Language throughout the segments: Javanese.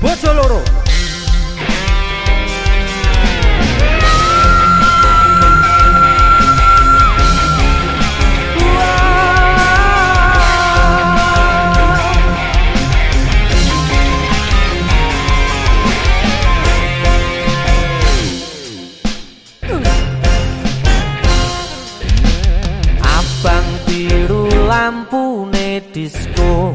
Bocor loro. Abang biru lampune disko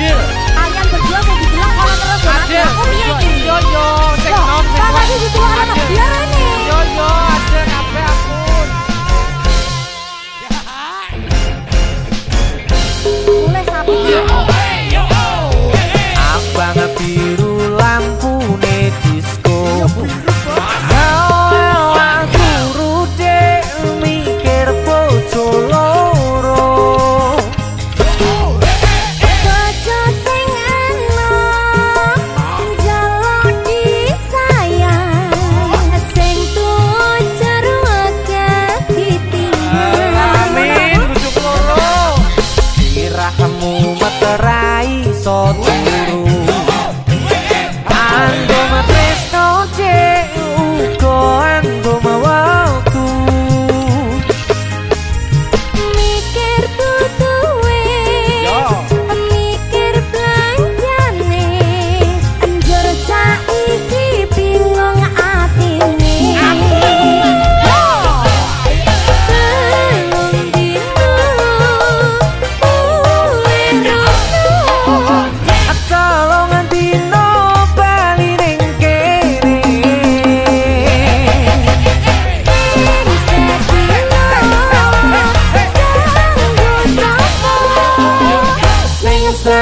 Adil. Kalian berdua mau dibilang orang terus. Adil. Aku yakin. iki. Yo yo, sing nom sing. Pak iki dituaran biar kamu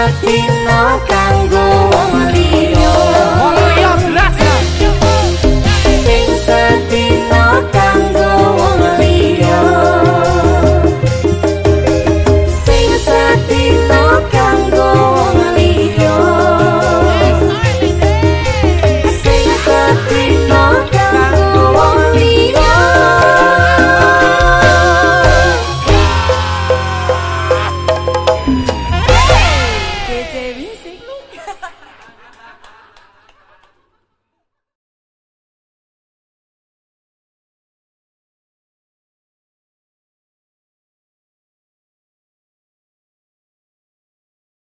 Fatima